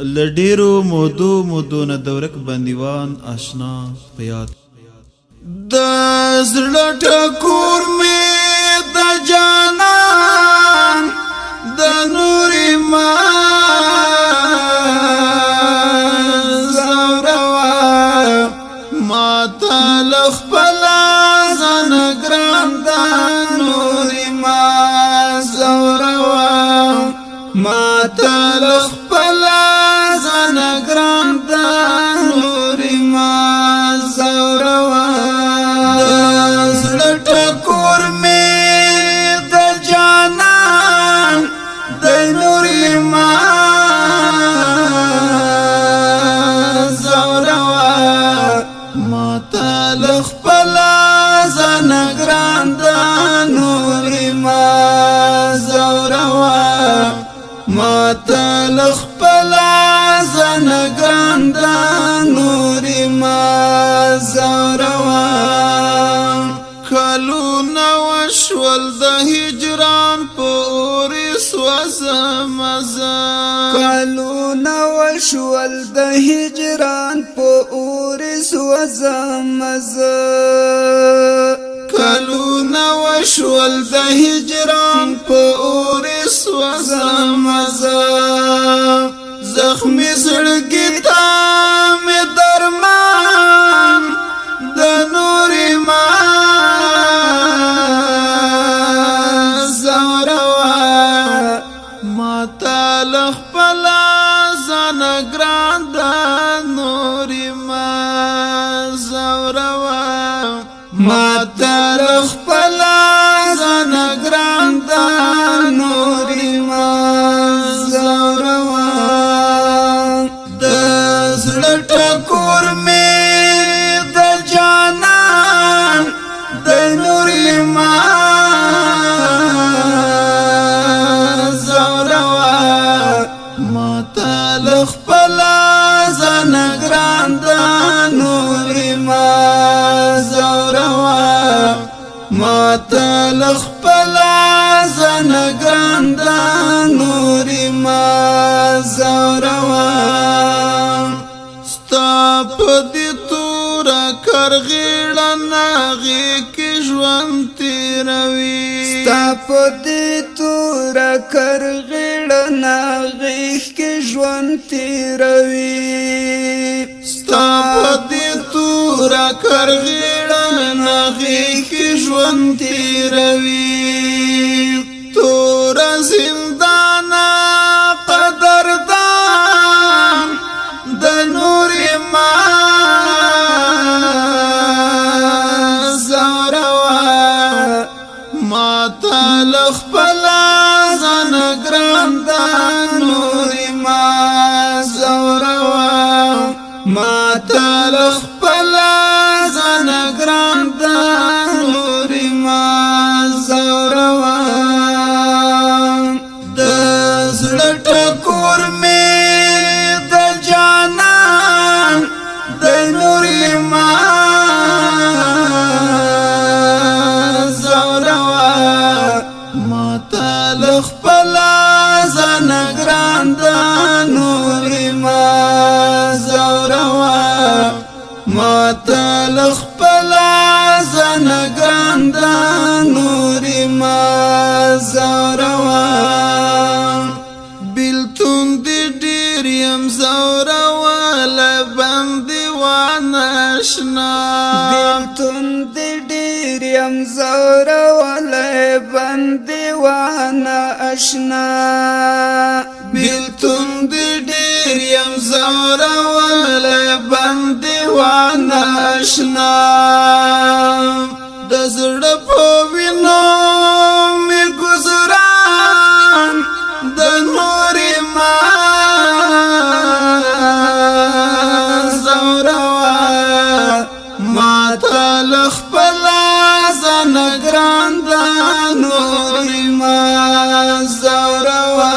لډیرو مودو مودو نه دورک بندیوان آشنا پیاد د زړه ټکور می د جانان د نورې ما زوروا ما تل خپل ځان ګران د نورې ما زوروا ما تل خپل نگران تا نوری ما زوروا سلطا کور می دا جانا دی نوری ما زوروا ما تا لخپلا زنگران تا نوری ما زوروا ما تا نو شول د هجران په اور سوزم کالو نو شول د هجران په اور سوزم کالو نو شول د هجران په اور سوزم زخم زړګي ما تر خپل ځان ګران د نورې ما زوروا د زړه ټکور مې د جانان د نورې ما زوروا ما تر خپل زن گران دا نوری ما زوروا ما تلخ پلا زن گران دا نوری ما زوروا ستا پدی تورا کرغیڑا ناغی کی جوان تیروی ستا پدی تورا کرغیڑا ژوند تیروي ستا په دې تورا کرغېړه نغې کې ژوند تیروي تال خپل ځان ګران د نور ما زوروا ما تال خپل ځان ګران د خپل زنګان د نور ما زوروا بلتون دې ډیر يم زوروا لبم دې وانه شنا بلتون دې ډیر يم زوروا لبم دې وانه اشنا بلتون دې ډیر يم زوروا لبم دې وانه تشنا د زړه په وینو می گزاران د نور ما زوروا ما تل خپل ځان ګران د نور ما زوروا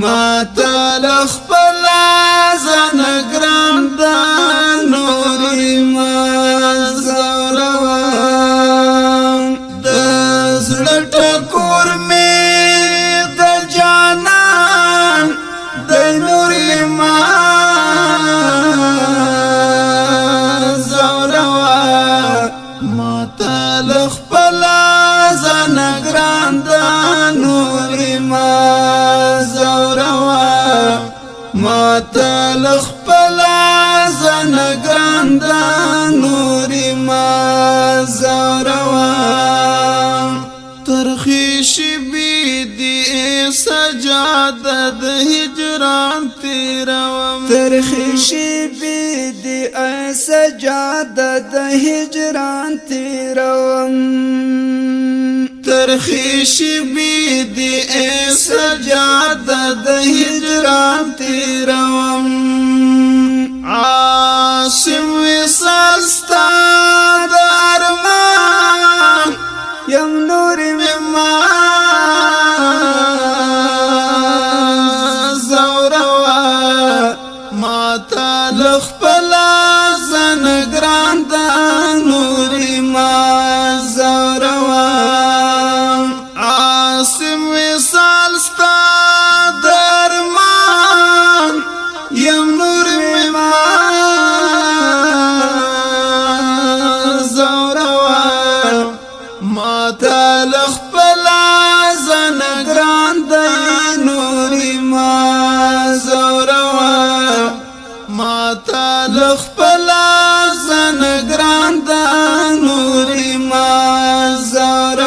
ما تل خپل ځان ګران د ما زوروا ما تلخ پلا زنگاندا نوري ما زوروا ترخیش بی دی سجاده د هجران تیروم ترخیش بی دی سجاده د هجران تیروم ترخیش بی دی اے سجاد خش ہجران ایسا عاصم وصال ما تا لخپل زن ګران د نور ما زار